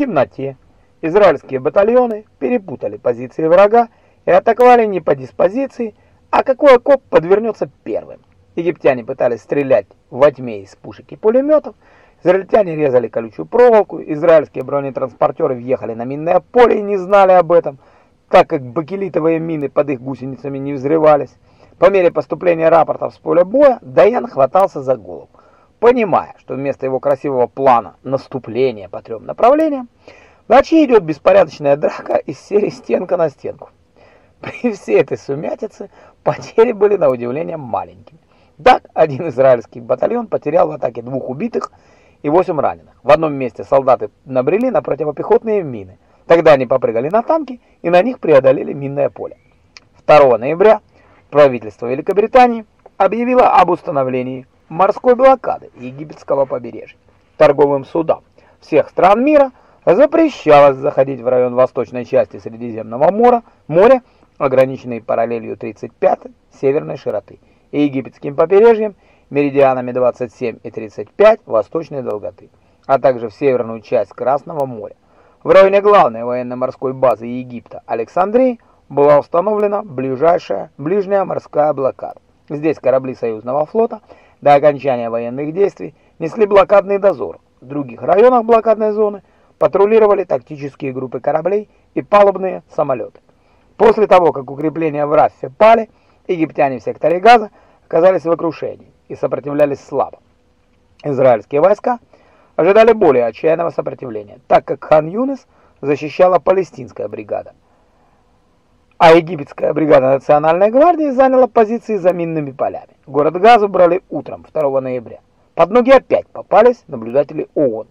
темноте израильские батальоны перепутали позиции врага и атаковали не по диспозиции, а какой окоп подвернется первым. Египтяне пытались стрелять во тьме из пушек и пулеметов, израильтяне резали колючую проволоку, израильские бронетранспортеры въехали на минное поле и не знали об этом, так как бакелитовые мины под их гусеницами не взрывались. По мере поступления рапортов с поля боя Даян хватался за голову, понимая, что вместо его красивого плана наступления по трем направлениям, Ночи идет беспорядочная драка из серии стенка на стенку. При всей этой сумятице потери были на удивление маленькими. Так, один израильский батальон потерял в атаке двух убитых и восемь раненых. В одном месте солдаты набрели на противопехотные мины. Тогда они попрыгали на танки и на них преодолели минное поле. 2 ноября правительство Великобритании объявило об установлении морской блокады египетского побережья. Торговым судам всех стран мира – запрещалось заходить в район восточной части Средиземного моря, моря, ограниченный параллелью 35 северной широты, и египетским побережьем, меридианами 27 и 35 восточной долготы, а также в северную часть Красного моря. В районе главной военно-морской базы Египта Александрии была установлена ближайшая ближняя морская блокада. Здесь корабли союзного флота до окончания военных действий несли блокадный дозор. В других районах блокадной зоны – патрулировали тактические группы кораблей и палубные самолеты. После того, как укрепления в Раффе пали, египтяне в секторе Газа оказались в окружении и сопротивлялись слабо. Израильские войска ожидали более отчаянного сопротивления, так как Хан-Юнес защищала палестинская бригада, а египетская бригада Национальной гвардии заняла позиции за минными полями. Город Газу брали утром 2 ноября. Под ноги опять попались наблюдатели ООН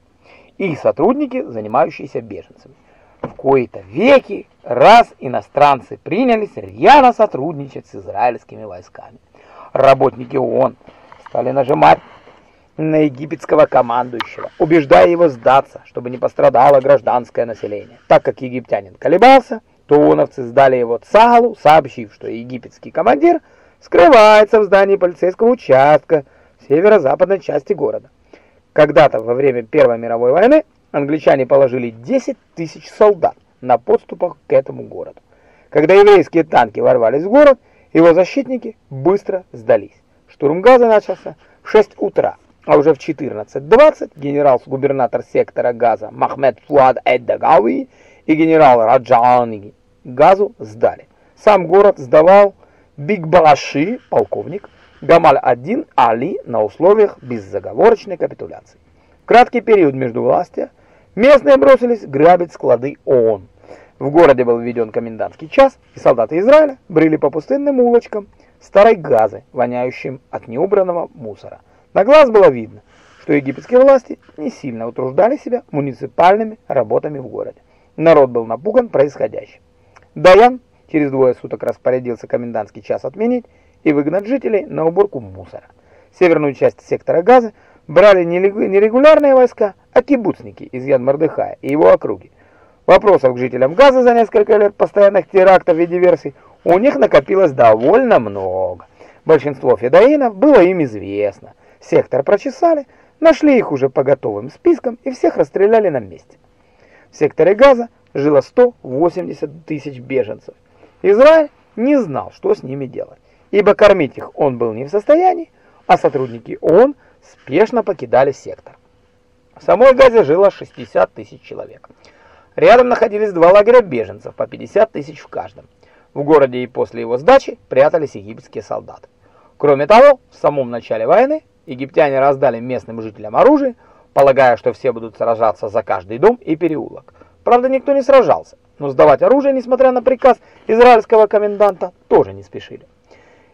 и сотрудники, занимающиеся беженцами. В кои-то веки раз иностранцы принялись рьяно сотрудничать с израильскими войсками. Работники ООН стали нажимать на египетского командующего, убеждая его сдаться, чтобы не пострадало гражданское население. Так как египтянин колебался, то ООНовцы сдали его Цагалу, сообщив, что египетский командир скрывается в здании полицейского участка в северо-западной части города. Когда-то во время Первой мировой войны англичане положили 10 тысяч солдат на подступах к этому городу. Когда еврейские танки ворвались в город, его защитники быстро сдались. Штурм Газа начался в 6 утра, а уже в 14.20 генерал-губернатор сектора Газа Махмед Фуад Эд-Дагауи и генерал Раджани Газу сдали. Сам город сдавал Бигбалаши, полковник, Гамаль-1 Али на условиях беззаговорочной капитуляции. В краткий период между властью местные бросились грабить склады ООН. В городе был введен комендантский час, и солдаты Израиля брели по пустынным улочкам старой газы, воняющим от неубранного мусора. На глаз было видно, что египетские власти не сильно утруждали себя муниципальными работами в городе. Народ был напуган происходящим. Даян через двое суток распорядился комендантский час отменить и выгнать жителей на уборку мусора. Северную часть сектора Газа брали не регулярные войска, а кибуцники из Ян-Мордыхая и его округи. Вопросов к жителям Газа за несколько лет постоянных терактов и диверсий у них накопилось довольно много. Большинство федоинов было им известно. Сектор прочесали, нашли их уже по готовым спискам и всех расстреляли на месте. В секторе Газа жило 180 тысяч беженцев. Израиль не знал, что с ними делать ибо кормить их он был не в состоянии, а сотрудники ООН спешно покидали сектор. В самой Газе жило 60 тысяч человек. Рядом находились два лагеря беженцев, по 50 тысяч в каждом. В городе и после его сдачи прятались египетские солдаты. Кроме того, в самом начале войны египтяне раздали местным жителям оружие, полагая, что все будут сражаться за каждый дом и переулок. Правда, никто не сражался, но сдавать оружие, несмотря на приказ израильского коменданта, тоже не спешили.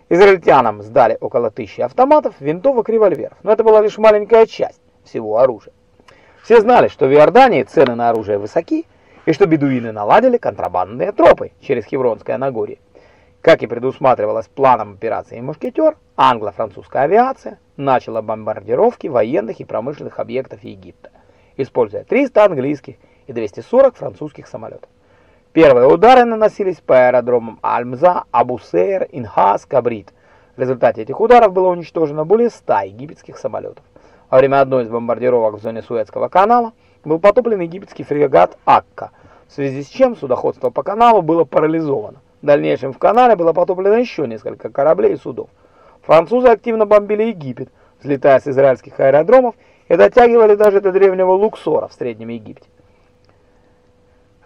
Израильтянам сдали около тысячи автоматов, винтовок, револьверов, но это была лишь маленькая часть всего оружия. Все знали, что в Иордании цены на оружие высоки, и что бедуины наладили контрабандные тропы через Хевронское Нагорье. Как и предусматривалось планом операции «Мушкетер», англо-французская авиация начала бомбардировки военных и промышленных объектов Египта, используя 300 английских и 240 французских самолетов. Первые удары наносились по аэродромам Альмза, Абу-Сейр, Инхас, Кабрит. В результате этих ударов было уничтожено более 100 египетских самолетов. Во время одной из бомбардировок в зоне Суэцкого канала был потоплен египетский фрегат «Акка», в связи с чем судоходство по каналу было парализовано. В дальнейшем в канале было потоплено еще несколько кораблей и судов. Французы активно бомбили Египет, взлетая с израильских аэродромов и дотягивали даже до древнего Луксора в Среднем Египте.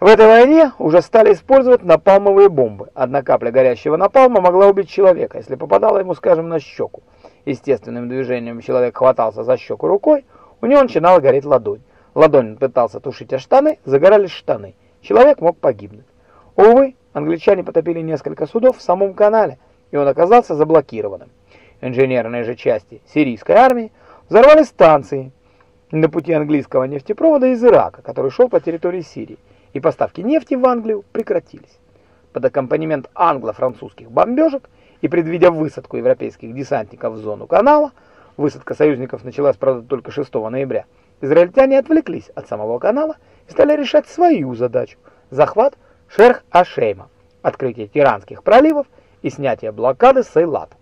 В этой войне уже стали использовать напалмовые бомбы. Одна капля горящего напалма могла убить человека, если попадала ему, скажем, на щеку. Естественным движением человек хватался за щеку рукой, у него начинала гореть ладонь. Ладонь пытался тушить о штаны, загорались штаны. Человек мог погибнуть. Увы, англичане потопили несколько судов в самом канале, и он оказался заблокированным. Инженерные же части сирийской армии взорвали станции на пути английского нефтепровода из Ирака, который шел по территории Сирии и поставки нефти в Англию прекратились. Под аккомпанемент англо-французских бомбежек и предвидя высадку европейских десантников в зону канала, высадка союзников началась, правда, только 6 ноября, израильтяне отвлеклись от самого канала и стали решать свою задачу – захват Шерх-Ашейма, открытие Тиранских проливов и снятие блокады Сейлата.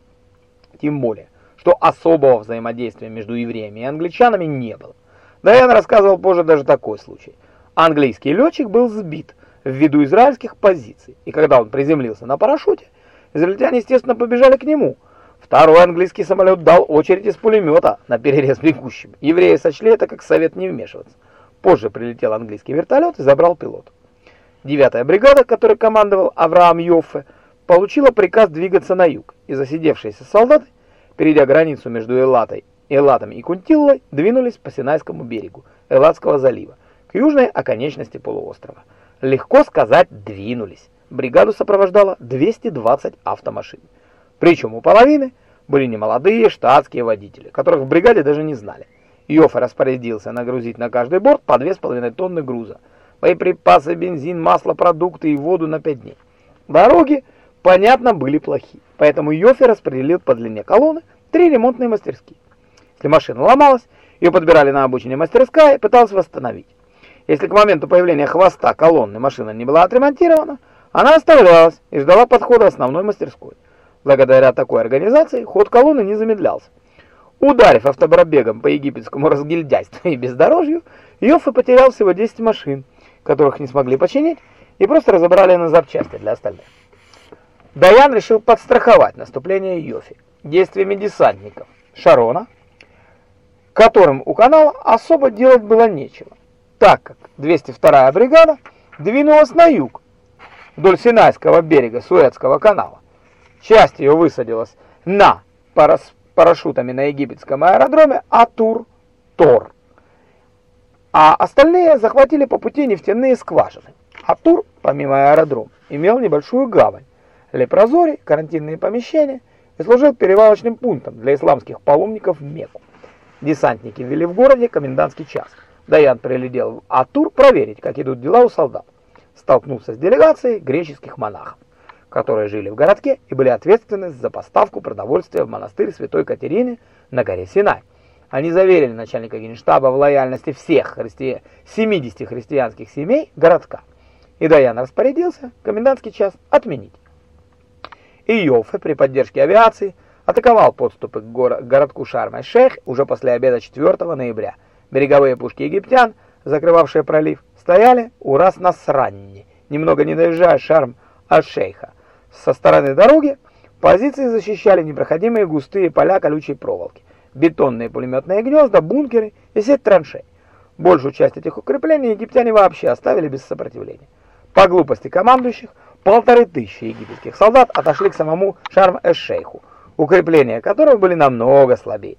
Тем более, что особого взаимодействия между евреями и англичанами не было. Дайан рассказывал позже даже такой случай – Английский летчик был сбит в виду израильских позиций, и когда он приземлился на парашюте, израильтяне, естественно, побежали к нему. Второй английский самолет дал очередь из пулемета на перерез бегущим. Евреи сочли это как совет не вмешиваться. Позже прилетел английский вертолет и забрал пилота. Девятая бригада, которой командовал Авраам Йоффе, получила приказ двигаться на юг, и засидевшиеся солдаты, перейдя границу между Элатой, Элатом и Кунтиллой, двинулись по Синайскому берегу Элатского залива к южной оконечности полуострова. Легко сказать, двинулись. Бригаду сопровождало 220 автомашин. Причем у половины были немолодые штатские водители, которых в бригаде даже не знали. Йоффе распорядился нагрузить на каждый борт по 2,5 тонны груза. Боеприпасы, бензин, масло, продукты и воду на 5 дней. Дороги, понятно, были плохие, поэтому Йоффе распределил по длине колонны три ремонтные мастерские. Если машина ломалась, ее подбирали на обочине мастерская и пыталась восстановить. Если к моменту появления хвоста колонны машина не была отремонтирована, она оставлялась и ждала подхода основной мастерской. Благодаря такой организации ход колонны не замедлялся. Ударив автобробегом по египетскому разгильдяйству и бездорожью, Йоффе потерял всего 10 машин, которых не смогли починить, и просто разобрали на запчасти для остальных. Даян решил подстраховать наступление Йофи действиями десантников Шарона, которым у канала особо делать было нечего так как 202-я бригада двинулась на юг, вдоль Синайского берега Суэцкого канала. Часть ее высадилась на парашютами на египетском аэродроме Атур-Тор, а остальные захватили по пути нефтяные скважины. Атур, помимо аэродрома, имел небольшую гавань, лепрозорий, карантинные помещения и служил перевалочным пунктом для исламских паломников в Мекку. Десантники ввели в городе комендантский час – Даян прилетел в Атур проверить, как идут дела у солдат. Столкнулся с делегацией греческих монахов, которые жили в городке и были ответственны за поставку продовольствия в монастырь Святой Катерины на горе Синай. Они заверили начальника генштаба в лояльности всех христи... 70 христианских семей городка. И Даян распорядился комендантский час отменить. И Йоффе при поддержке авиации атаковал подступы к, к городку Шарм-эль-Шейх уже после обеда 4 ноября – Береговые пушки египтян, закрывавшие пролив, стояли у Рас-Насранни, немного не доезжая шарм Аль-Шейха. Со стороны дороги позиции защищали непроходимые густые поля колючей проволоки, бетонные пулеметные гнезда, бункеры и сеть траншей. Большую часть этих укреплений египтяне вообще оставили без сопротивления. По глупости командующих, полторы тысячи египетских солдат отошли к самому Шарм-эш-Шейху, укрепления которого были намного слабее.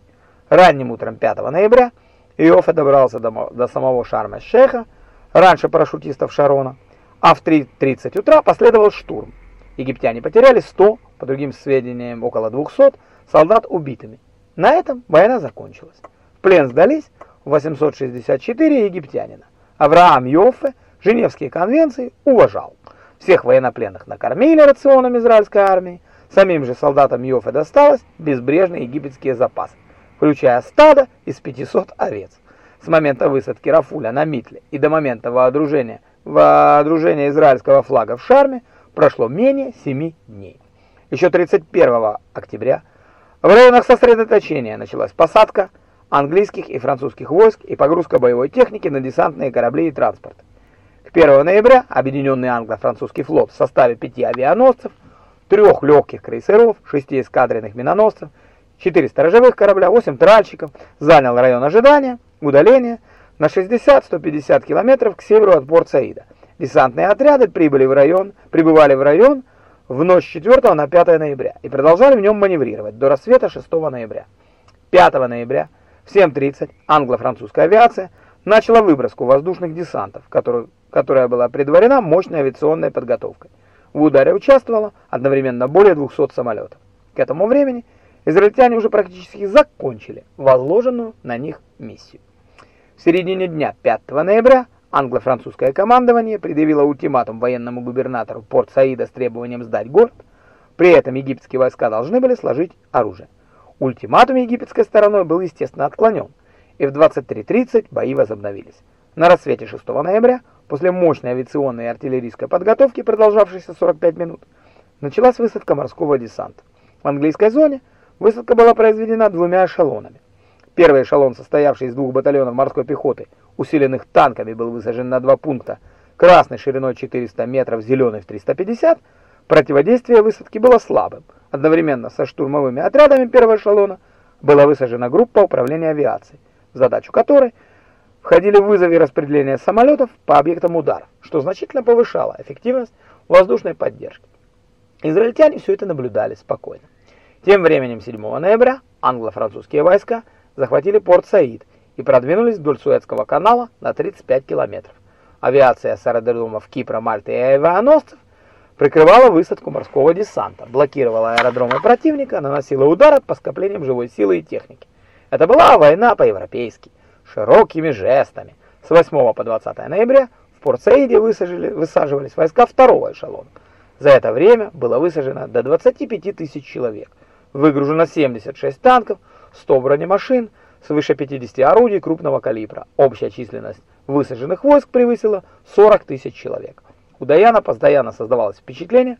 Ранним утром 5 ноября Иоффе добрался до, до самого Шарма-Шейха, раньше парашютистов Шарона, а в 3.30 утра последовал штурм. Египтяне потеряли 100, по другим сведениям около 200, солдат убитыми. На этом война закончилась. В плен сдались 864 египтянина. Авраам Йоффе Женевские конвенции уважал. Всех военнопленных накормили рационом израильской армии, самим же солдатам Йоффе досталось безбрежные египетские запасы включая стадо из 500 овец. С момента высадки Рафуля на Митле и до момента вооружения, вооружения израильского флага в Шарме прошло менее 7 дней. Еще 31 октября в районах сосредоточения началась посадка английских и французских войск и погрузка боевой техники на десантные корабли и транспорт. К 1 ноября объединенный англо-французский флот в составе пяти авианосцев, трех легких крейсеров, шести эскадренных миноносцев, четыре сторожевых корабля, восемь тральщиков занял район ожидания, удаления на 60-150 километров к северу от Порт-Саида. Десантные отряды прибыли в район, прибывали в район в ночь 4 на 5 ноября и продолжали в нем маневрировать до рассвета 6 ноября. 5 ноября в 7.30 англо-французская авиация начала выброску воздушных десантов, который, которая была предварена мощной авиационной подготовкой. В ударе участвовало одновременно более 200 самолетов. К этому времени израильтяне уже практически закончили возложенную на них миссию. В середине дня 5 ноября англо-французское командование предъявило ультиматум военному губернатору Порт-Саида с требованием сдать город. При этом египетские войска должны были сложить оружие. Ультиматум египетской стороной был, естественно, отклонен, и в 23.30 бои возобновились. На рассвете 6 ноября, после мощной авиационной и артиллерийской подготовки, продолжавшейся 45 минут, началась высадка морского десанта. В английской зоне высадка была произведена двумя эшелонами. Первый эшелон, состоявший из двух батальонов морской пехоты, усиленных танками, был высажен на два пункта, красный шириной 400 метров, зеленый в 350 Противодействие высадки было слабым. Одновременно со штурмовыми отрядами первого эшелона была высажена группа управления авиацией, задачу которой входили вызовы и распределение самолетов по объектам удара, что значительно повышало эффективность воздушной поддержки. Израильтяне все это наблюдали спокойно. Тем временем 7 ноября англо-французские войска захватили порт Саид и продвинулись вдоль Суэцкого канала на 35 километров. Авиация с аэродромов Кипра, Мальты и авианосцев прикрывала высадку морского десанта, блокировала аэродромы противника, наносила удары по скоплениям живой силы и техники. Это была война по-европейски, широкими жестами. С 8 по 20 ноября в Порт-Саиде высаживались войска второго эшелона. За это время было высажено до 25 тысяч человек, выгружено 76 танков, 100 бронемашин, свыше 50 орудий крупного калибра. Общая численность высаженных войск превысила 40 тысяч человек. У Даяна постоянно создавалось впечатление,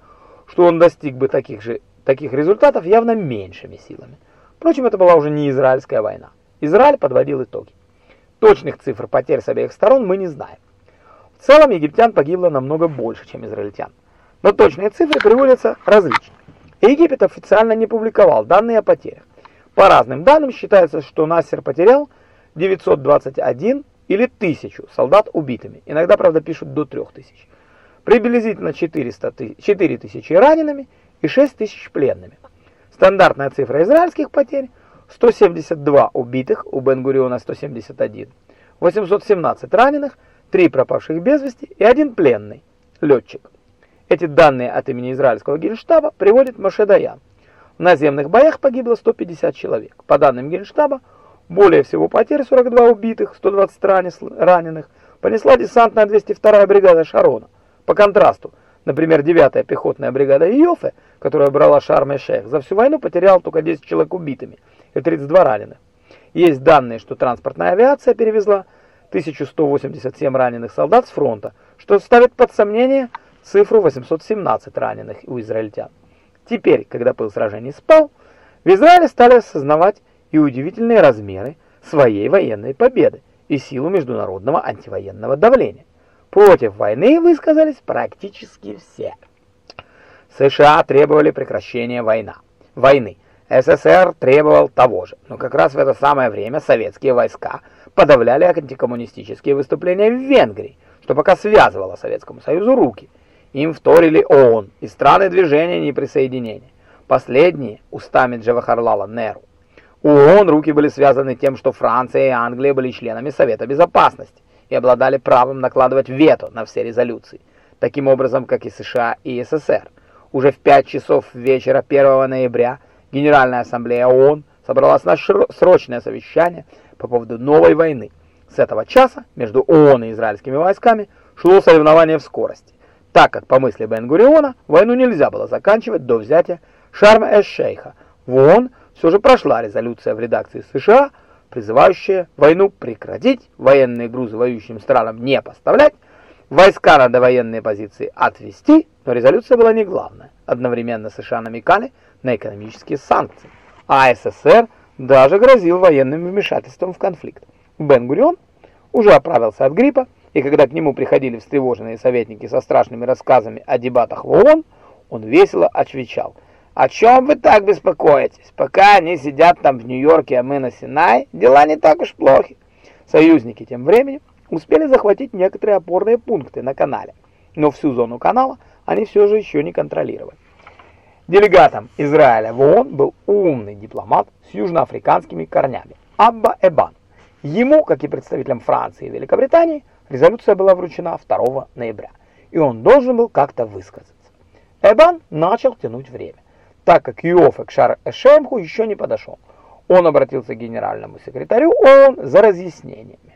что он достиг бы таких же таких результатов явно меньшими силами. Впрочем, это была уже не израильская война. Израиль подводил итоги. Точных цифр потерь с обеих сторон мы не знаем. В целом египтян погибло намного больше, чем израильтян. Но точные цифры приводятся различно. Египет официально не публиковал данные о потерях. По разным данным считается, что Насер потерял 921 или 1000 солдат убитыми. Иногда, правда, пишут до 3000 приблизительно 400 4 тысячи ранеными и 6 тысяч пленными. Стандартная цифра израильских потерь 172 убитых, у Бен-Гуриона 171, 817 раненых, 3 пропавших без вести и один пленный, летчик. Эти данные от имени израильского генштаба приводит Моше Даян. В наземных боях погибло 150 человек. По данным генштаба, более всего потерь 42 убитых, 120 раненых, понесла десантная 202-я бригада Шарона. По контрасту, например, 9-я пехотная бригада Иофе, которая брала Шарм-эль-Шейх, за всю войну потеряла только 10 человек убитыми и 32 раненых. Есть данные, что транспортная авиация перевезла 1187 раненых солдат с фронта, что ставит под сомнение цифру 817 раненых у израильтян. Теперь, когда пыл сражений спал, в Израиле стали осознавать и удивительные размеры своей военной победы и силу международного антивоенного давления. Против войны высказались практически все. США требовали прекращения война. войны. СССР требовал того же, но как раз в это самое время советские войска подавляли антикоммунистические выступления в Венгрии, что пока связывало Советскому Союзу руки. Им вторили ООН и страны движения неприсоединения. Последние устами Джавахарлала Неру. У ООН руки были связаны тем, что Франция и Англия были членами Совета Безопасности и обладали правом накладывать вето на все резолюции, таким образом, как и США и СССР. Уже в 5 часов вечера 1 ноября Генеральная ассамблея ООН собралась на срочное совещание по поводу новой войны. С этого часа между ООН и израильскими войсками шло соревнование в скорости, так как, по мысли Бен-Гуриона, войну нельзя было заканчивать до взятия Шарм-эш-Шейха. В ООН все же прошла резолюция в редакции США призывающая войну прекратить, военные грузы воюющим странам не поставлять, войска на довоенные позиции отвести, но резолюция была не главная. Одновременно США намекали на экономические санкции, а СССР даже грозил военным вмешательством в конфликт. Бен-Гурион уже оправился от гриппа, и когда к нему приходили встревоженные советники со страшными рассказами о дебатах в ООН, он весело отвечал – о чем вы так беспокоитесь? Пока они сидят там в Нью-Йорке, а мы на Синай, дела не так уж плохи. Союзники тем временем успели захватить некоторые опорные пункты на канале, но всю зону канала они все же еще не контролировали. Делегатом Израиля в ООН был умный дипломат с южноафриканскими корнями Абба Эбан. Ему, как и представителям Франции и Великобритании, резолюция была вручена 2 ноября, и он должен был как-то высказаться. Эбан начал тянуть время так как Иофе к Шар-Эшемху еще не подошел. Он обратился к генеральному секретарю ООН за разъяснениями.